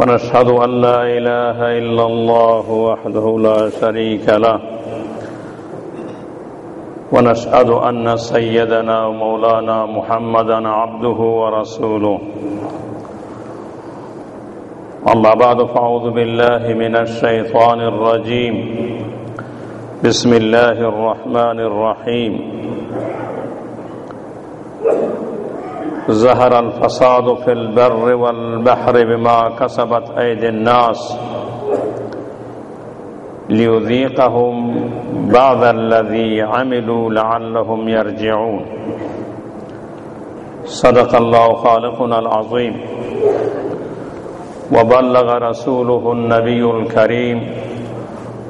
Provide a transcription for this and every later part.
ونشهد أن لا إله إلا الله وحده لا شريك له. ونشهد أن سيدنا ومولانا محمدا عبده ورسوله. أما بعد فأعوذ بالله من الشيطان الرجيم. بسم الله الرحمن الرحيم. ظهر الفساد في البر والبحر بما كسبت أيدي الناس ليذيقهم بعض الذي عملوا لعلهم يرجعون. صدق الله خالقنا العظيم. وبلغ رسوله النبي الكريم.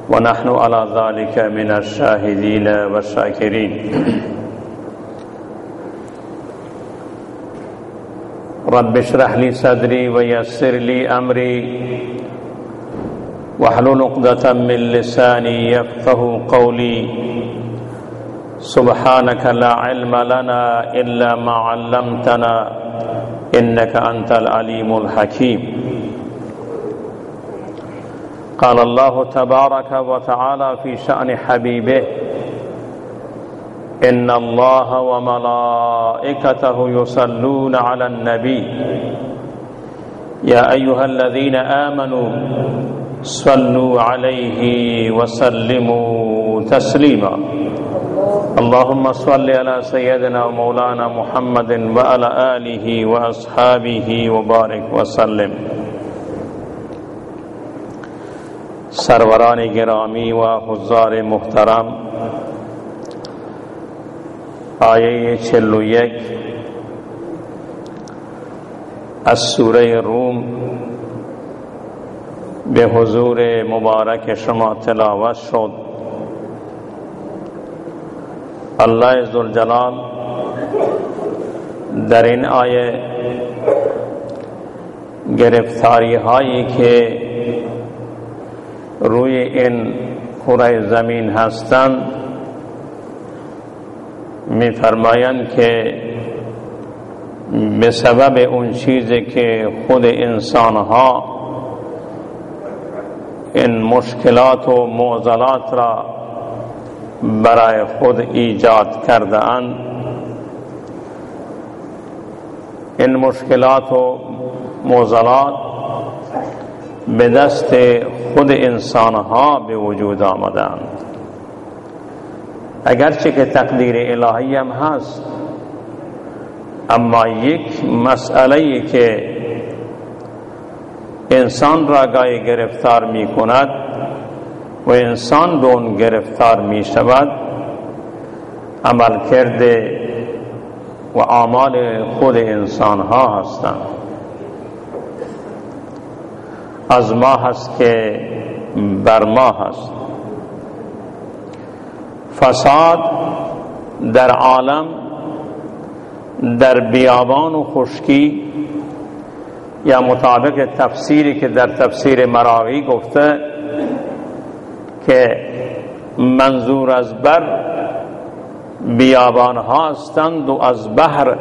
ونحن على ذلك من الشاهدين والشاكرين. رب اشرح لي صدري ويسر لي أمري. واحلل عقدة من لساني يفقه قولي. سبحانك لا علم لنا إلا ما علمتنا إنك أنت العليم الحكيم. قال الله تبارك وتعالى في شأن حبيبه إن الله وملائكته يصلون على النبي. يا أيها الذين آمنوا صلوا عليه وسلموا تسليما. اللهم صل على سيدنا ومولانا محمد وعلى آله وأصحابه وبارك وسلم. سروران گرامی و حضار محترم آیه چل و یک از سوره روم به حضور مبارک شما تلاوت شد۔ الله ذوالجلال در این آیه گرفتاری هایی که روی این کره زمین هستند میفرمایند که به سبب اون چیزی که خود انسان ها این مشکلات و معضلات را برای خود ایجاد کرده اند این مشکلات و معضلات به دست خود انسان ها به وجود آمدند اگرچه که تقدیر الهی هم هست اما یک مسئله که انسان را گاهی گرفتار می کند و انسان به اون گرفتار می شود عمل کرده و اعمال خود انسان ها هستند. از ما هست که بر ما هست. فساد در عالم در بیابان و خشکی یا مطابق تفسیری که در تفسیر مراوی گفته که منظور از بر بیابان ها هستند و از بحر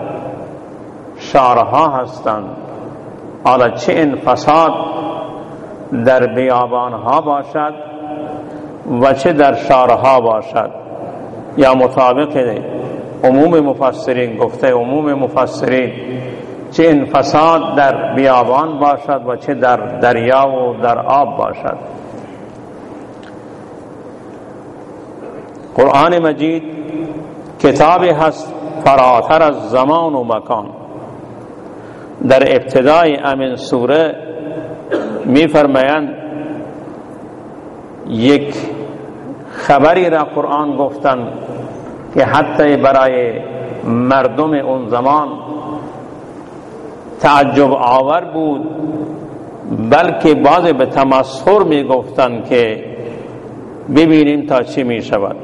شارها هستند. حالا چه این فساد در بیابان ها باشد و چه در شارها باشد؟ یا مطابق عموم مفسرین گفته عموم مفسرین چه این فساد در بیابان باشد و چه در دریا و در آب باشد. قرآن مجید کتابی هست فراتر از زمان و مکان. در ابتدای امین سوره می فرمایند یک خبری را قرآن گفتند که حتی برای مردم اون زمان تعجب آور بود، بلکه بعض به تمسخر می گفتند که ببینیم تا چی می شود.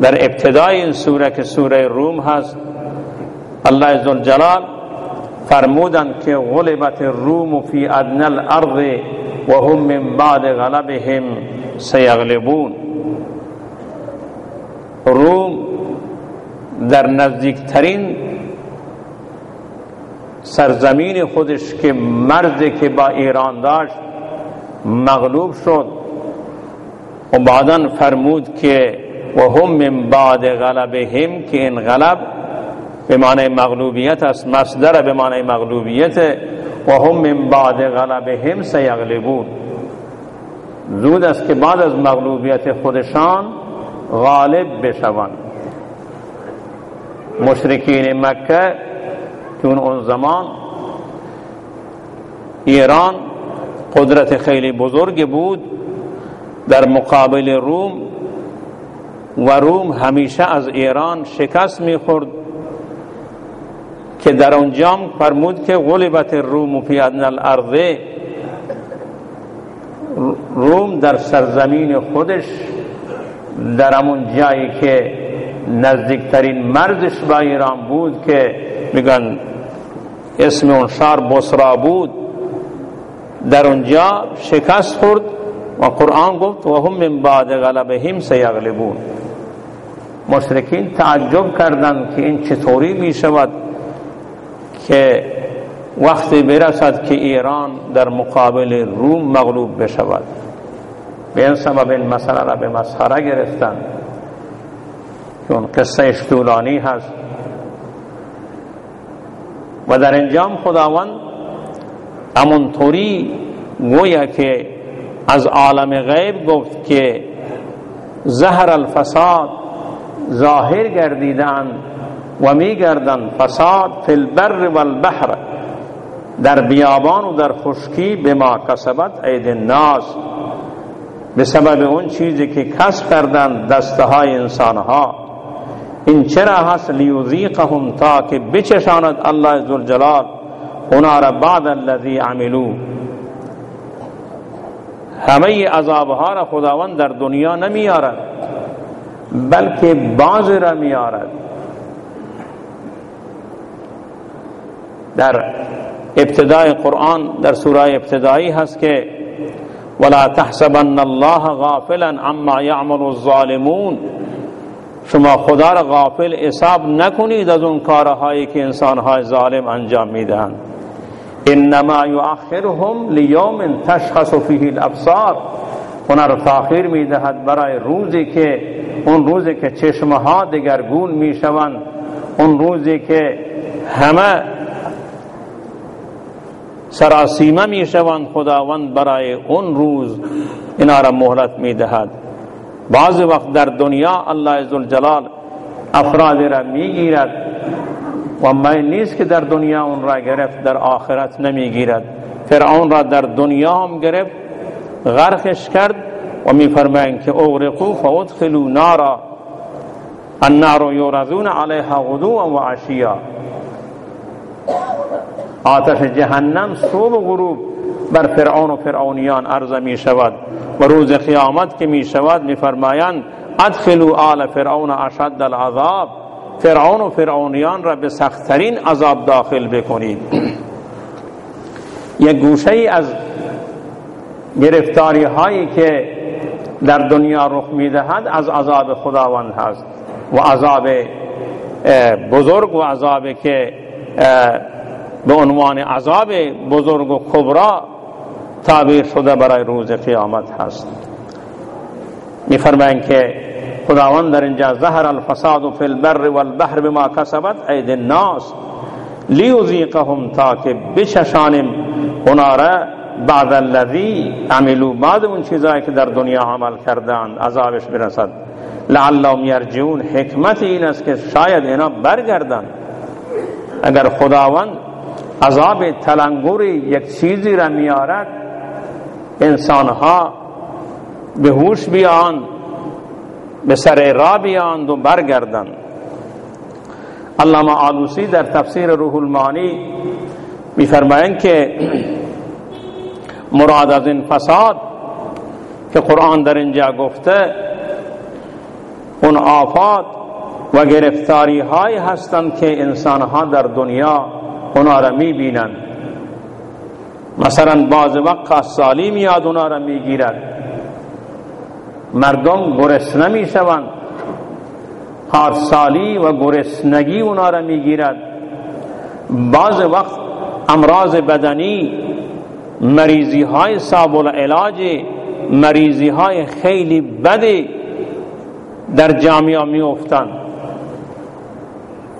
در ابتدای این سوره که سوره روم هست، الله عزوجلال فرمودند که غلبت الروم فی ادنى الارض و هم من بعد غلبهم سیغلبون۔ روم در نزدیکترین سرزمین خودش که مرزی که با ایران داشت مغلوب شد. و بعدا فرمود که و هم من بعد غلبهم که این غلب به معنی مغلوبیت است، مصدر به معنی مغلوبیت. و هم من بعد غلبهم سیغلبون۔ زود است که بعد از مغلوبیت خودشان غالب بشوند. مشرکین مکه چون اون زمان ایران قدرت خیلی بزرگ بود. در مقابل روم و روم همیشه از ایران شکست می‌خورد که در اونجا فرمود که غلبت روم فی ادنى الارض روم در سرزمین خودش در همون جایی که نزدیکترین مرزش با ایران بود که میگن اسم اون شهر بسرا بود در اونجا شکست خورد و قرآن گفت و هم من بعد غلبهم سیغلبون مشرکین تعجب کردند که این چطوری می شود که وقتی برسد که ایران در مقابل روم مغلوب بشود. به این سبب این مسئله را به مسخره گرفتن. چون قصه اشتولانی هست. و در انجام خداوند امونطوری گویا که از عالم غیب گفت که زهر الفساد ظاهر گردیدن و می گردن فساد فی البر والبحر در بیابان و در خشکی به ما کسبت عید الناس. به سبب اون چیزی که کسب کردن دسته های این چرا هست؟ لیوزیقهم تا که بچشاند الله عزوالجلال اونا را بعد الذی عملو. همه عذابها را خداوند در دنیا نمیارد بلکه بعض را میارد. در ابتدای قرآن در سوره ابتدایی هست که ولا تحسبن الله غافلا عما يعمل الظالمون شما خدا را غافل حساب نکنید از اون کارهایی که انسانهای ظالم انجام می‌دهند. انما یؤخرهم لیوم تشخص فیه الابصار. اونا تاخیر می‌دهد برای روزی که اون روزی که چشمها دگرگون می‌شوند اون روزی که همه سراسیمه می‌شوند خداوند برای اون روز اینا را مهلت می‌دهد. بعض وقت در دنیا الله عزوجلال افراد را می‌گیرد و من نیست که در دنیا اون را گرفت در آخرت نمی‌گیرد. فرعون را در دنیا هم گرفت غرقش کرد و میفرمایند که اغرقو فادخلوا نارا. النار یورزون علیها غدوا و عشیا. آتش جهنم صبح و غروب بر فرعون و فرعونیان عرضه می شود و روز قیامت که می شود می فرمایند ادخلوا آل فرعون اشد العذاب. فرعون و فرعونیان را به سختترین عذاب داخل بکنید. یک گوشه ای از گرفتاری هایی که در دنیا رخ می‌دهد از عذاب خداوند هست و عذاب بزرگ و عذاب که به عنوان عذاب بزرگ و کبرا تعبیر شده برای روز قیامت هست. میفرمایند که خداوند در اینجا ظهر الفساد فی البر والبحر بما کسبت اید الناس لیوزیقهم تا که بچشانیم اونا را بعد الذی عملو بعد اون چیزایی که در دنیا عمل کردند عذابش برسد. لعلهم یرجون حکمت این است که شاید اینا برگردن اگر خداوند عذاب تلنگوری یک چیزی را میارد انسانها به هوش بیان به سر را بیاند و برگردن علامه آلوسی در تفسیر روح المانی میفرمایند که مراد از این فساد که قرآن در اینجا گفته اون آفات و گرفتاری های هستند که انسان ها در دنیا اونا را می بینند مثلا بعض وقت سالی میاد اونا را می گیرد مردم گرسنه می شوند سالی و گرسنگی اونا را می گیرد بعض وقت امراض بدنی مریضی های صاب العلاج مریضی های خیلی بدی در جامعه می افتن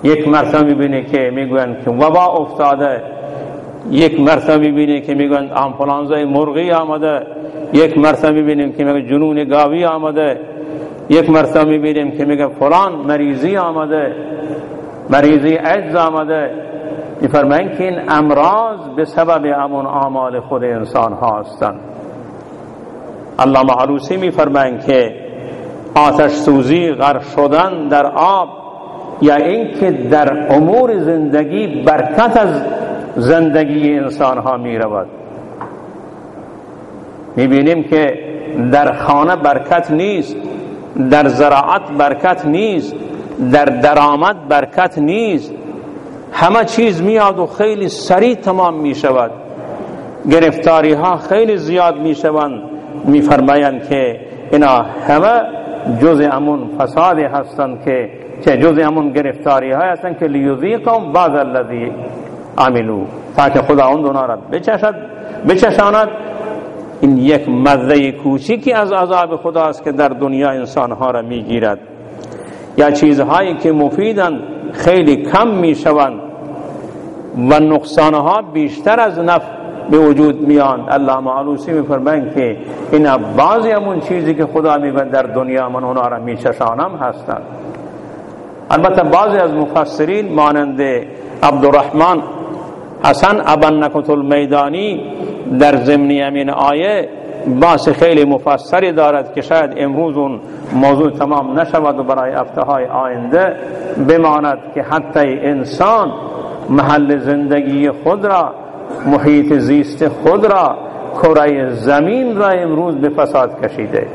یک مرتبه می‌بینه که می‌گوین که وبا افتاده. یک مرتبه می‌بینه که می‌گوین آنفلانزای مرغی آمده یک مرتبه می‌بینیم که میگه جنون گاوی آمده یک مرتبه می‌بینیم که میگه فلان مریضی آمده مریضی عجز آمده میفرمایند که این امراض به سبب امون اعمال خود انسان هستند الله معروسی میفرمایند که آتش سوزی غرق شدن در آب یا اینکه در امور زندگی برکت از زندگی انسان ها می رود می که در خانه برکت نیست در زراعت برکت نیست در درآمد برکت نیست. همه چیز میاد و خیلی سریع تمام می شود گرفتاری ها خیلی زیاد می شوند می که اینا همه جز امون فسادی هستند که چه جز امون گرفتاری های هستند که لیوزیقم بعض الذی عملو. تاکه خداوند اونا را بچشد بچشاند. این یک مزه کوچیکی از عذاب خداست که در دنیا انسانها را می‌گیرد. یا چیزهایی که مفیدن خیلی کم می‌شوند و نقصانها بیشتر از نفع به وجود میان. الله معلوسی میفرمایند که این بعضی همون چیزی که خدا میگن در دنیا من اونا را میچشانم هستند. البته بعضی از مفسرین مانند عبدالرحمن حسن ابن نکت المیدانی در ضمن امین آیه باس خیلی مفسری دارد که شاید امروز اون موضوع تمام نشود و برای های آینده بماند که حتی انسان محل زندگی خود را محیط زیست خود را کره زمین را امروز به فساد کشیده.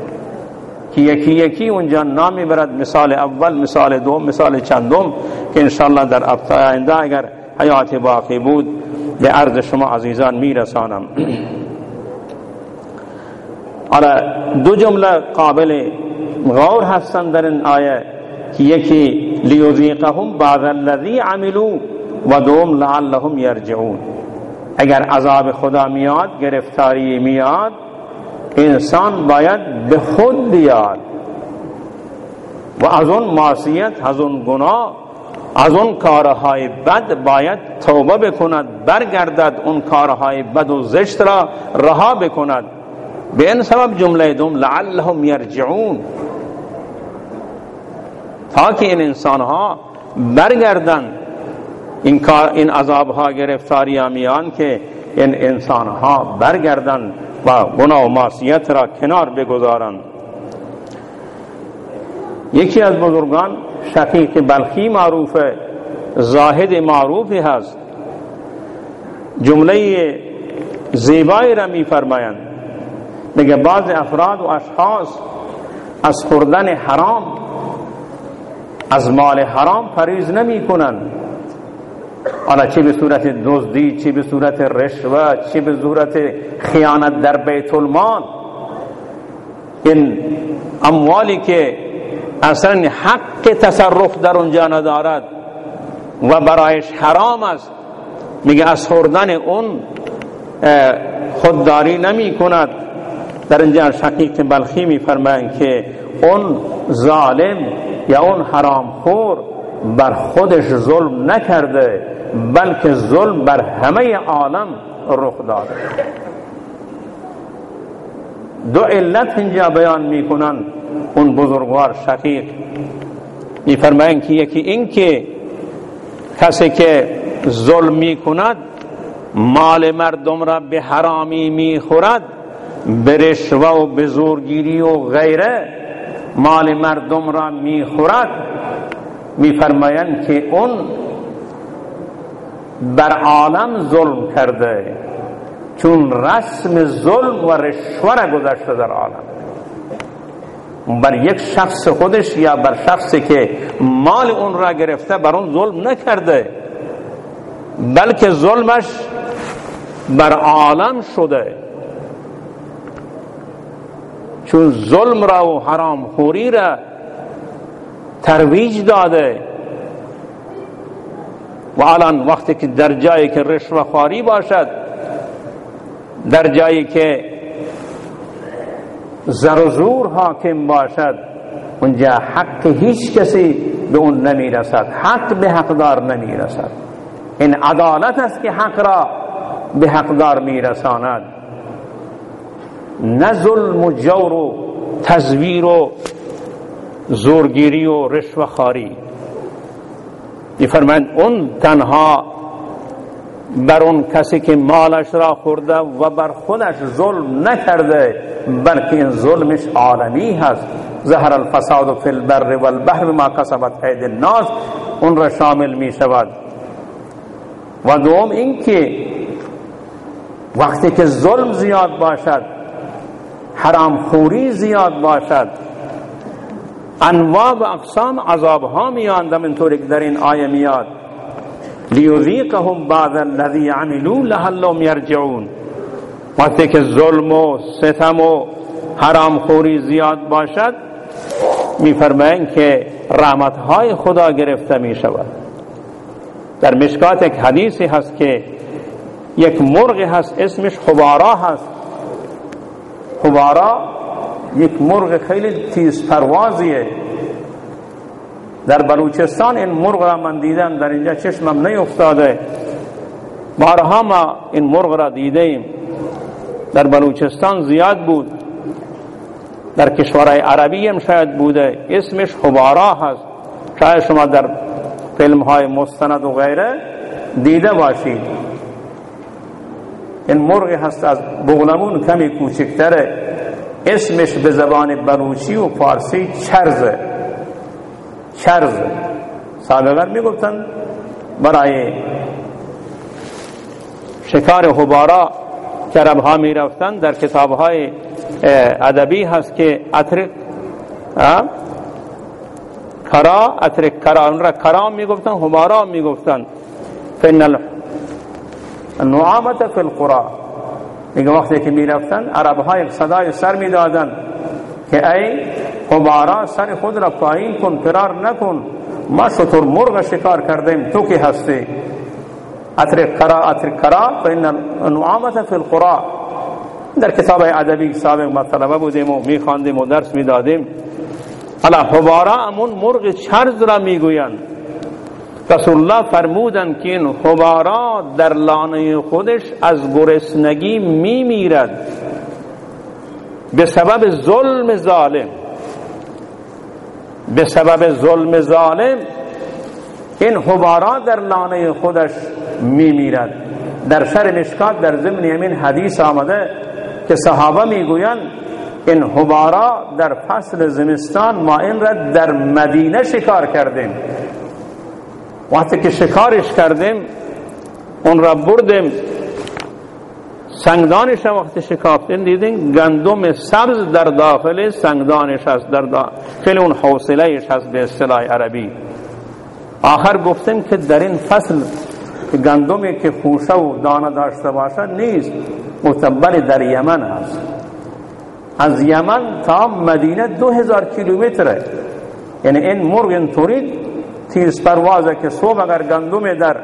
که یکی یکی اونجا نامی برد مثال اول مثال دوم مثال چندم که انشاءالله در آینده اگر حیات باقی بود به عرض شما عزیزان میرسانم حالا دو جمله قابل غور هستند در این آیه که یکی لیوزیقهم بعض الذی عملو و دوم لعلهم یرجعون اگر عذاب خدا میاد گرفتاری میاد انسان باید به خود بیاد و از اون معصیت از اون گناه از اون کارهای بد باید توبه بکند برگردد اون کارهای بد و زشت را رها بکند. به این سبب جمله دوم لعلهم یرجعون. تا که این انسان ها برگردن این این عذاب ها گرفتاری میان که این انسان ها برگردن و گناه و معصیت را کنار بگذارند. یکی از بزرگان شقیق بلخی معروف زاهد معروفی هست. جمله زیبایی را می فرمایند میگه بعض افراد و اشخاص از خوردن حرام از مال حرام پریز نمی کنند حالا چه به صورت دزدی چه به صورت رشوه چه به صورت خیانت در بیت المال؟ این اموالی که اصلا حق تصرف در اونجا ندارد و برایش حرام است. میگه از خوردن اون خودداری نمی کند. در اینجا شقیق بلخی می فرمایند که اون ظالم یا اون حرام خور بر خودش ظلم نکرده. بلکه ظلم بر همه عالم رخ داده. دو علت اینجا بیان می‌کنن. اون بزرگوار شقیق میفرمایند که یکی این که کسی که ظلم می کند مال مردم را به حرامی می خورد به رشوه و به زورگیری و غیره مال مردم را می خورد میفرمایند که اون بر عالم ظلم کرده. چون رسم ظلم و رشوه را گذشته در عالم. بر یک شخص خودش یا بر شخصی که مال اون را گرفته بر اون ظلم نکرده. بلکه ظلمش بر عالم شده. چون ظلم را و حرام خوری را ترویج داده. و الان وقتی که در جایی که رشوه خواری باشد در جایی که زر و زور حاکم باشد اونجا حق هیچ کسی به اون نمی رسد حق به حقدار نمی رسد این عدالت است که حق را به حقدار می رساند نه ظلم و جور و تزویر و زورگیری و رشوه خاری فرمند اون تنها بر اون کسی که مالش را خورده و بر خودش ظلم نکرده بلکه این ظلمش عالمی هست. زهر الفساد فی البر والبحر ما کسبت اید الناس اون را شامل می شود و دوم این که وقتی که ظلم زیاد باشد حرام خوری زیاد باشد انواع و اقسام عذاب ها میاندم اینطوری که در این آیه میاد. لیذیقهم بعد الذی عملوا لعلهم یرجعون. وقتی که ظلم و ستم و حرام خوری زیاد باشد میفرمایند که رحمت های خدا گرفته می شود در مشکات یک حدیثی هست که یک مرغ هست اسمش خبارا هست. خبارا یک مرغ خیلی تیز پروازیه. در بلوچستان این مرغ را من دیدم در اینجا چشمم نیفتاده. بارها ما این مرغ را دیدیم. در بلوچستان زیاد بود. در کشورهای عربی هم شاید بوده. اسمش خبارا هست. شاید شما در فیلم های مستند و غیره دیده باشید. این مرغ هست از بغلمون کمی کوچکتره. اسمش به زبان بلوچی و فارسی چرزه چرز. سابقا می‌گفتن برای شکار حبارا که رب ها می رفتن در کتاب های ادبی هست که اترک کرا اترک کرا اون را کرام می گفتن حبارا می گفتن فن النعامت فی القرا میگه وقتی که می رفتن عرب ها یک صدای سر می دادن که ای حبارا سر خود را پایین کن فرار نکن. ما شطور مرغ شکار کردیم تو که هستی؟ اترک کرا اترک کرا فإن النعامت فی القرا. در کتاب ادبی سابق ما طلبه بودیم و میخواندیم و درس می‌دادیم. الا حبارا امون مرغ چرز را می‌گویند. رسول الله فرمودن که این حبارا در لانه خودش از گرسنگی میمیرد به سبب ظلم ظالم به سبب ظلم ظالم این حبارا در لانه خودش میمیرد در سر مشکات در ضمن همین حدیث آمده که صحابه می‌گویند این حبارا در فصل زمستان ما این را در مدینه شکار کردیم وقتی که شکارش کردیم اون را بردیم. سنگدانش هم وقتی شکافتین دیدین گندم سبز در داخل سنگدانش هست در داخل اون حوصلهش هست به اصطلاح عربی. آخر گفتیم که در این فصل گندمی که خوشه و دانه داشته باشد نیست متبل در یمن هست. از یمن تا مدینه دو هزار کیلومتره. یعنی این مرغ اینطوری تیز پروازه که صبح اگر گندم در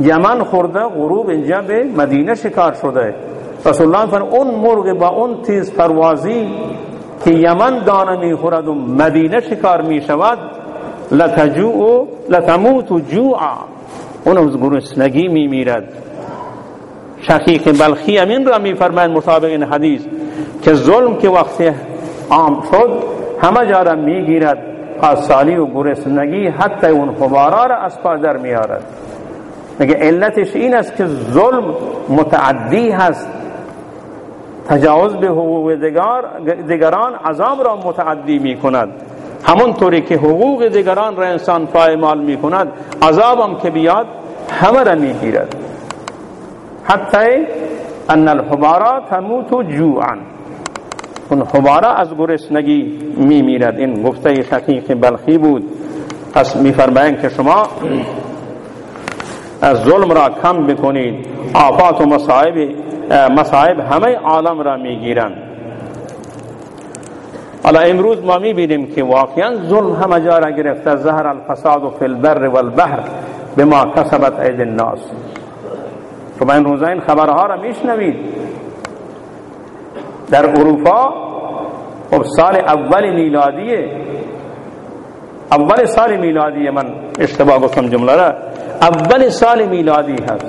یمن خورده غروب اینجا به مدینه شکار شده. رسول الله فرمود اون مرغ با اون تیز پروازی که یمن دانه می‌خورد و مدینه شکار می‌شود لتجوع لتموت جوعا. اون از گرسنگی میمیرد. شقیق بلخی امین را میفرماید مطابق این حدیث که ظلم که وقتی عام شد همه جا را می‌گیرد. خاصالی و گرسنگی حتی اون خبارا را از پا در میارد. میگه علتش این است که ظلم متعدی هست؟ تجاوز به حقوق دیگران عذاب را متعدی می کند طوری که حقوق دیگران را انسان پایمال می کند عذابم که بیاد همه را می گیرد حتی ان الحبارات تموت جوعا. اون حباره از گرسنگی میمیرد. این گفته شقیق بلخی بود. پس میفرمایند که شما از ظلم را کم بکنید. آفات و مصائب مصائب همه عالم را می‌گیرند. حالا امروز ما می‌بینیم که واقعا ظلم همه جا را گرفته. زهر الفساد فی البر والبحر بما کسبت اید الناس. شما این روزا این خبرها را میشنوید. در اروپا خب سال اول میلادیه اول سال میلادی من اشتباه گفتم جمله را اول سال میلادی هست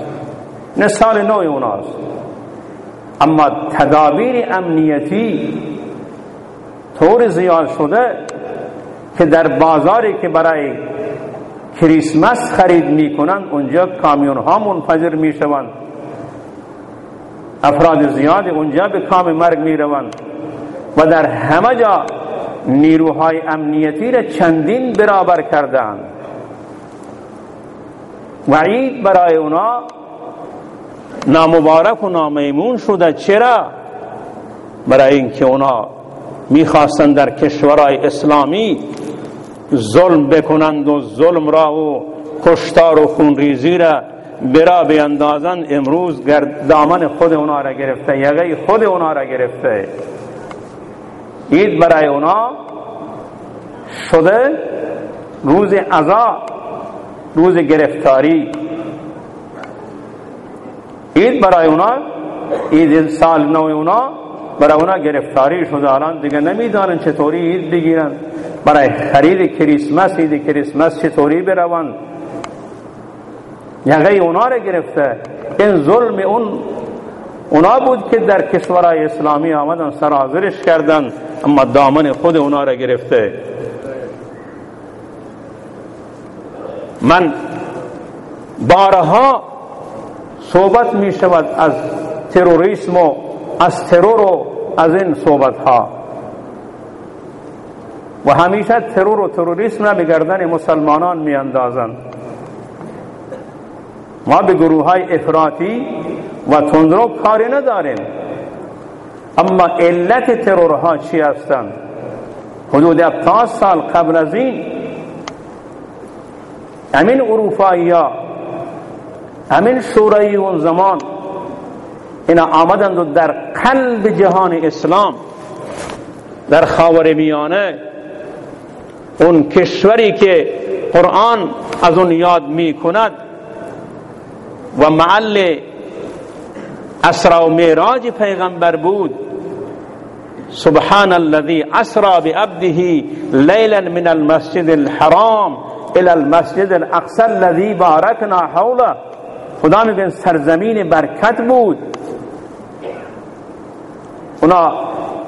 نه سال نو اوناست اما تدابیر امنیتی طور زیاد شده که در بازاری که برای کریسمس خرید می‌کنند اونجا کامیون ها منفجر می‌شوند. افراد زیاد اونجا به کام مرگ می‌روند و در همه جا نیروهای امنیتی را چندین برابر کردند وعید برای اونا نامبارک و نامیمون شده چرا؟ برای اینکه اونا می‌خواستند در کشورهای اسلامی ظلم بکنند و ظلم را و کشتار و خونریزی را برا بیندازند امروز دامن خود اونا را گرفته یقه خود اونا را گرفته. اید برای اونا شده روز عذاب روز گرفتاری. اید برای اونا اید سال نو اونا برای اونا گرفتاری شده. الان دیگه نمی‌دانن چطوری اید بگیرن. برای خرید کریسمس اید کریسمس چطوری بروند؟ یقه اونا را گرفته. این ظلم اون اونا بود که در کشورهای اسلامی آمدن سرازرش کردن اما دامن خود اونا را گرفته. من بارها صحبت می شود از تروریسم و از ترور و از این صحبت ها و همیشه ترور و تروریسم را به گردن مسلمانان می اندازند ما به گروه های افراطی و تندرو کاری نداریم. اما علت ترورها چی هستند حدود 70 سال قبل از این امین اروپایی ها امین شورایی اون زمان اینا آمدند و در قلب جهان اسلام در خاور میانه اون کشوری که قرآن از اون یاد می کند و محل اسرا و معراج پیغمبر بود. سبحان الذي اسرى بعبده ليلا من المسجد الحرام الى المسجد الاقصى الذي باركنا حوله. خدا میگن سرزمین برکت بود. اونا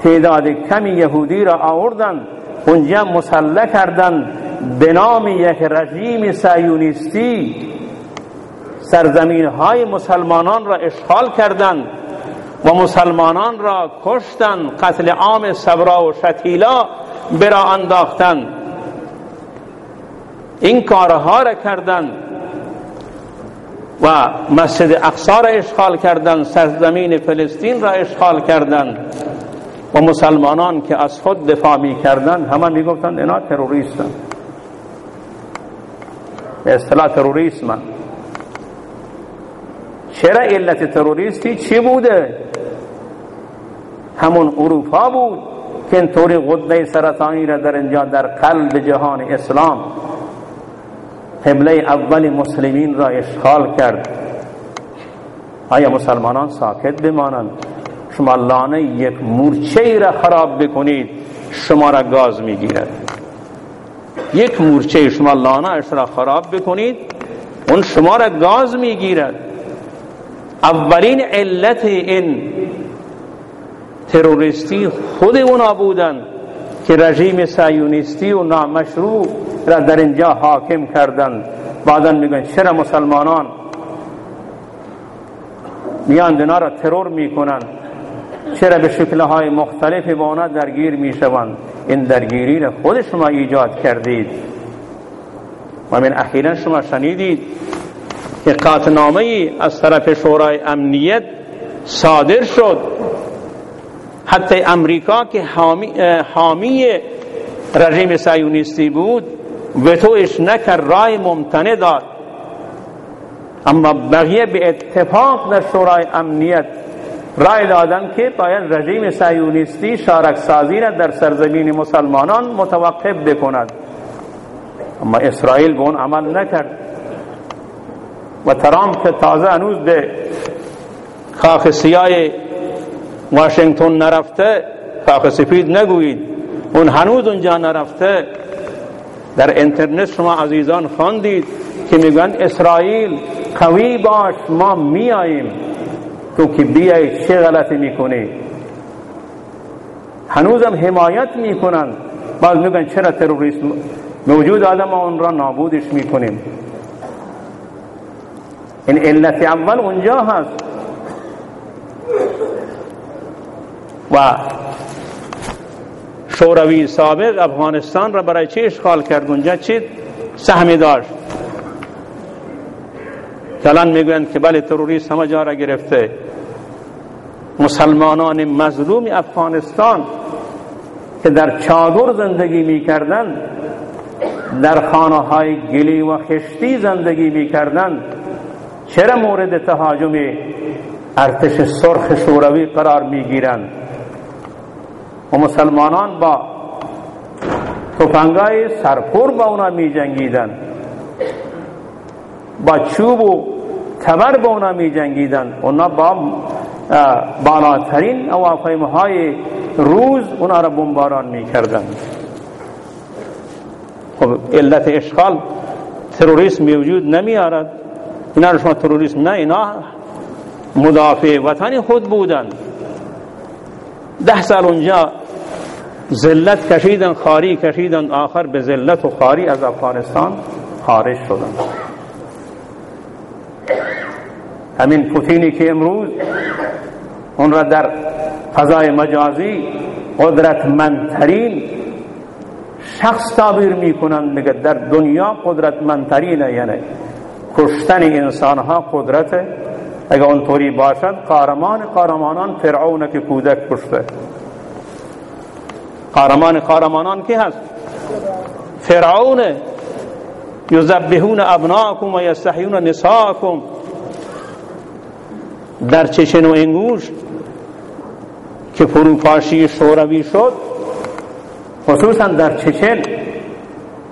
تعداد کمی یهودی را آوردن اونجا مسلح کردن به نام یک رژیم سایونیستی سرزمین های مسلمانان را اشغال کردند و مسلمانان را کشتند قتل عام صبرا و شتیلا برا انداختند. این کارها را کردند و مسجد اقصا را اشغال کردند سرزمین فلسطین را اشغال کردند و مسلمانان که از خود دفاع می کردند همه می گفتند اینا تروریستند اصطلاح تروریسم چرا علت تروریستی؟ چی بوده؟ همون اروپا بود که اینطوری غده سرطانی را در اینجا در قلب جهان اسلام قبله اول مسلمین را اشغال کرد. آیا مسلمانان ساکت بمانند؟ شما لانه یک مورچه را خراب بکنید شما را گاز می‌گیرد. یک مورچه شما لانه اش را خراب بکنید اون شما را گاز می‌گیرد. اولین علت این تروریستی خود اونا بودن که رژیم سایونیستی و نامشروع را در اینجا حاکم کردند. بعدا میگن چرا مسلمانان میان دینا را ترور می‌کنند چرا به شکلهای مختلف با اونا درگیر می‌شوند؟ این درگیری را خود شما ایجاد کردید. و من اخیرا شما شنیدید قاطنامه ای از طرف شورای امنیت صادر شد. حتی امریکا که حامی, رژیم سایونیستی بود وتوش نکر رای ممتنع داد. اما بقیه به اتفاق در شورای امنیت رای دادن که باید رژیم سایونیستی شارک سازی را در سرزمین مسلمانان متوقف بکند. اما اسرائیل به اون عمل نکرد. و ترامپ که تازه هنوز به خاک سیاه واشنگتن نرفته خاک سفید نگویید. اون هنوز اونجا نرفته. در اینترنت شما عزیزان خواندید که میگن اسرائیل قوی باش ما میاییم. تو که بیای چه غلطی می‌کنی؟ هنوزم حمایت می‌کنن. باز میگن چرا تروریسم؟ موجود آدم اون را نابودش می‌کنیم. این علت اول اونجا هست. و شوروی سابق افغانستان را برای چه اشغال کرد اونجا؟ چه سهمی داشت. کلان می‌گویند که بله تروریست همه جا را گرفته. مسلمانان مظلوم افغانستان که در چادر زندگی می‌کردند در خانه های گلی و خشتی زندگی می‌کردند. چرا مورد تهاجم ارتش سرخ شوروی قرار می‌گیرند؟ و مسلمانان با توفنگای سرپور با اونا می جنگیدن با چوب و تبر با اونا می جنگیدن اونا با بالاترین اوافیم های روز اونا را بمباران می کردن خب علت اشغال تروریسم وجود نمی آرد اینا شما تروریسم نه اینا مدافع وطن خود بودن. ده سال اونجا ذلت کشیدن خاری کشیدن آخر به ذلت و خاری از افغانستان خارج شدن. همین پوتینی که امروز اون را در فضای مجازی قدرتمندترین شخص تعبیر می‌کنند میگه در دنیا قدرتمندترینه یعنی کشتن انسان ها قدرته اگر اونطوری باشد قارمان قارمانان فرعون که کودک کشته. قارمان قارمانان کی هست؟ فرعون. یذبحون ابناءکم و یستحیون نساءکم در چشن و انگوش که فروپاشی شوروی شد خصوصا در چچن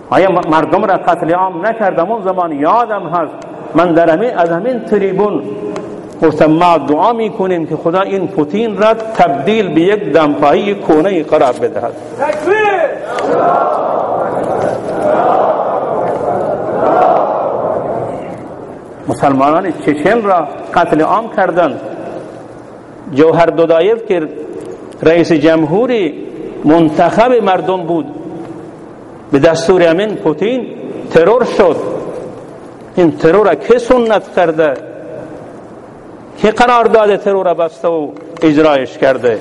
آیا مردم را قتل عام نکردم؟ اون زمان یادم هست. من در همین از همین تریبون گفتم ما دعا می‌کنیم که خدا این پوتین را تبدیل به یک دمپایی کونه قرار بدهد. مسلمانان چچن را قتل عام کردند. جوهر دودایف که رئیس جمهوری منتخب مردم بود به دستور امین پوتین ترور شد. این ترور که سنت کرده؟ که قرار داده ترور بسته و اجرایش کرده؟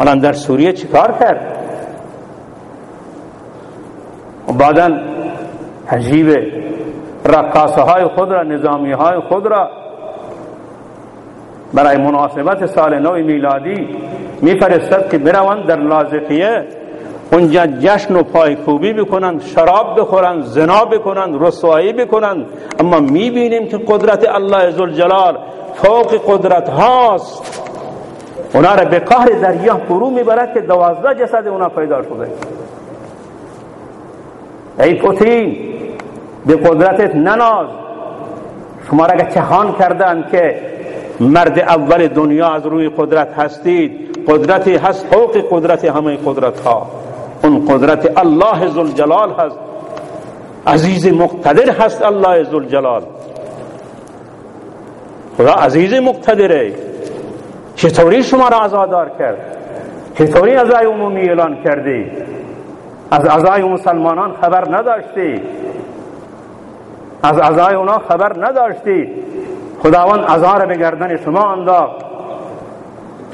الان در سوریه چیکار کرد؟ و بعدا عجیب رقاصه های خود را نظامی های خود را برای مناسبت سال نو میلادی میفرستد که بروند در لازقیه اونجا جشن و پایکوبی بکنند شراب بخورند زنا بکنند رسوایی بکنند. اما می‌بینیم که قدرت الله عزالجلال فوق قدرت هاست. اونا را به قهر دریا فرو می‌برد که دوازده جسد اونا پیدا شده. ای پوتین به قدرتت نناز. شما را چهان کردن که مرد اول دنیا از روی قدرت هستید. قدرتی هست فوق قدرت همه قدرت ها اون قدرت الله زلجلال هست. عزیز مقتدر هست الله زلجلال خدا عزیز مقتدره. چطوری شما را ازادار کرد؟ چطوری ازای عمومی اعلان کردی؟ از ازای مسلمانان خبر نداشتی. از ازای اونا خبر نداشتی. خداوند ازا را به گردن شما انداخت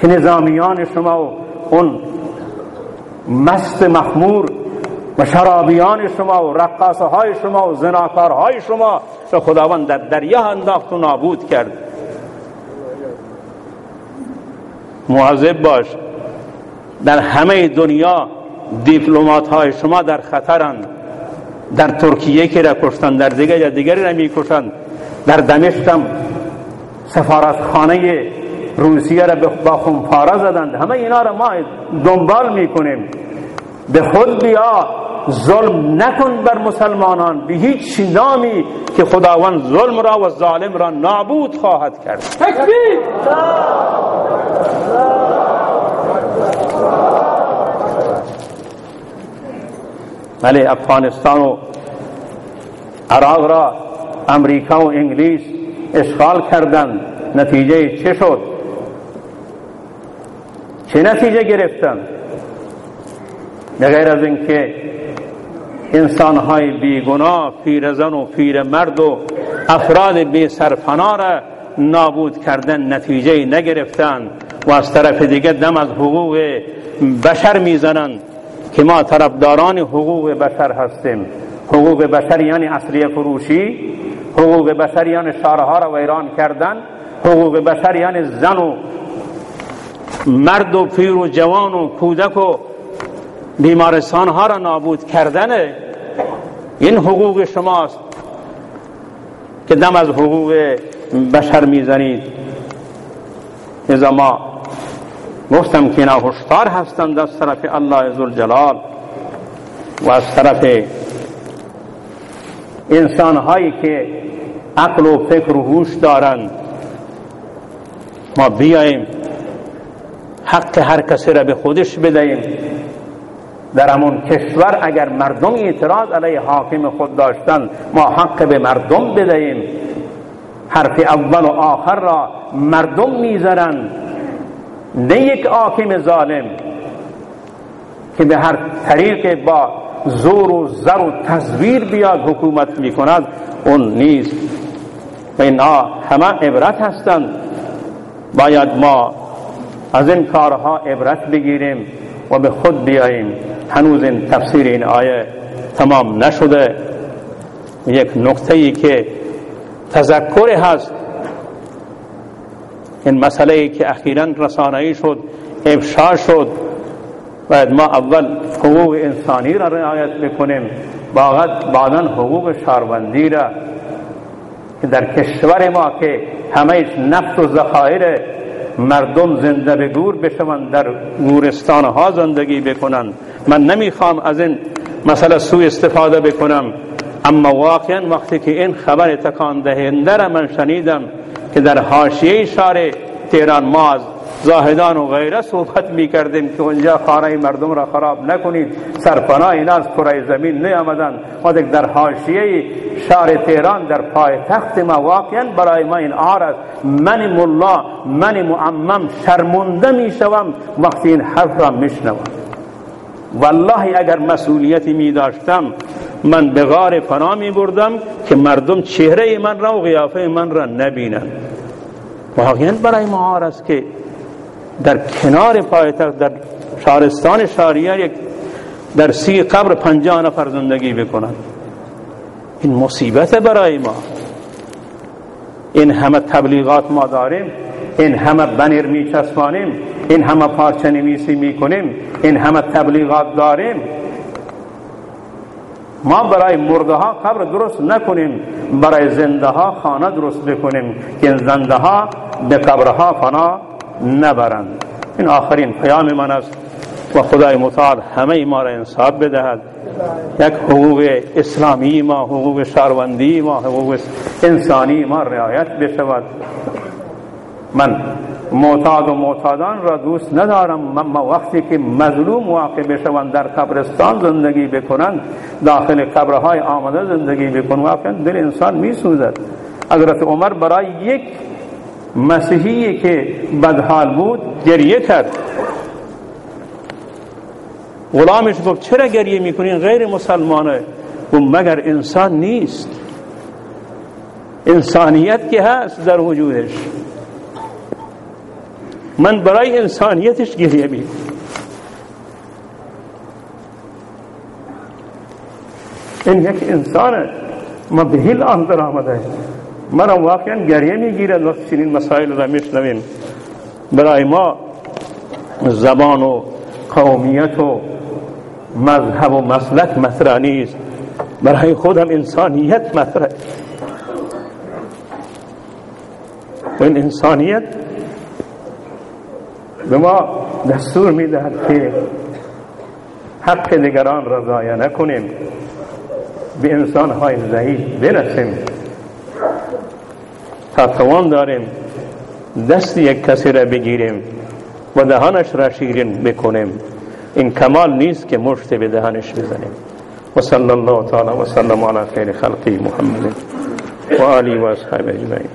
که نظامیان شما و اون مست مخمور و شرابیان شما و رقاصه های شما و زناکار های شما را خداوند در دریا انداخت و نابود کرد. مواظب باش در همه دنیا دیپلمات های شما در خطرند در ترکیه که را کشتن در دیگر یا دیگری را می در دمشق هم سفارتخانه روسیه را با خونپاره زدند. همه اینا را ما دنبال می‌کنیم. به خود بیا ظلم نکن بر مسلمانان. به هیچ نامی که خداوند ظلم را و ظالم را نابود خواهد کرد. تکبیر! ولی افغانستان و عراق را امریکا و انگلیس اشغال کردند نتیجه چه شد؟ چه نتیجه گرفتن؟ غیر از اینکه انسانهای بیگناه پیرزن و پیرمرد و افراد بی را نابود کردن نتیجه نگرفتن و از طرف دیگه دم از حقوق بشر می‌زنند که ما طرفداران حقوق بشر هستیم. حقوق بشر یعنی اصلی فروشی حقوق بشر یعنی شهرها را ویران کردن. حقوق بشر یعنی زن و مرد و پیر و جوان و کودک و بیمارستان ها را نابود کردن. این حقوق شماست که دم از حقوق بشر می‌زنید. ازا ما گفتم که اینا هشدار هستند از طرف الله جلال و از طرف انسان هایی که عقل و فکر و هوش دارند. ما بیاییم حق هر کسی را به خودش بدهیم. در همون کشور اگر مردم اعتراض علیه حاکم خود داشتن ما حق به مردم بدهیم. حرف اول و آخر را مردم می‌ذارن نه یک حاکم ظالم که به هر طریق با زور و زر و تزویر بیاد حکومت می‌کند اون نیست. و همه عبرت هستند. باید ما از این کارها عبرت بگیریم و به خود بیاییم. هنوز این تفسیر این آیه تمام نشده. یک نقطه ای که تذکر هست. این مسئله ای که اخیرا رسانه‌ای شد افشا شد. باید ما اول حقوق انسانی را رعایت بکنیم. بعدا حقوق شهروندی را. که در کشور ما که همهش نفت و ذخایر مردم زنده به گور بشوند در گورستان ها زندگی بکنند. من نمی‌خوام از این مسئله سوء استفاده بکنم اما واقعا وقتی که این خبر تکان دهنده را من شنیدم که در حاشیه شهر تهران ما از زاهدان و غیره صحبت می کردیم که اونجا خانه مردم را خراب نکنید. سرپناه اینا از کره زمین نیامدن و در حاشیه شهر تهران در پای تخت ما واقعا برای ما این آر است. من ملا من معمم شرمنده می شوم وقتی این حرف را میشنوم. والله اگر مسئولیتی می داشتم من به غار پناه می بردم که مردم چهره من را و غیافه من را نبینند. واقعا برای ما آر است که در کنار پایتخت در شهرستان شهریار یک در سی قبر پنجاه نفر زندگی بکنند این مصیبت برای ما. این همه تبلیغات ما داریم. این همه بنر می چسبانیم این همه پارچه نویسی می کنیم این همه تبلیغات داریم. ما برای مرده ها قبر درست نکنیم. برای زنده ها خانه درست بکنیم. که زنده ها به قبرها فنا نبرند. این آخرین پیام من است و خدای متعال همه ما را انصاب بدهد. یک حقوق اسلامی ما حقوق شهروندی ما حقوق انسانی ما رعایت بشود. من معتاد و معتادان را دوست ندارم. من وقتی که مظلوم واقع بشوند در قبرستان زندگی بکنند داخل قبرهای آمده زندگی بکنند واقعا دل انسان می سوزد حضرت عمر برای یک مسیحی که بدحال بود گریه کرد. غلامش گفت چرا گریه می‌کنین غیر مسلمانه؟ گفت مگر انسان نیست؟ انسانیت که هست در وجودش. من برای انسانیتش گریه می این یک انسانه. ما به هیل آن در آمده من واقعا گریه می‌گیره. وقتی این مسائل را میشنویم. برای ما زبان و قومیت و مذهب و مسلک مطرح نیست. برای خودم انسانیت مطرح. و این انسانیت به ما دستور می‌دهد که حق دیگران را ضایع نکنیم. به انسان های ضعیف برسیم. تا توان داریم دست یک کسی را بگیریم و دهانش را شیرین بکنیم. این کمال نیست که مشت به دهانش بزنیم. و صلی الله تعالی و سلم علی خیر خلقی محمد و آلی و اصحاب اجمعین.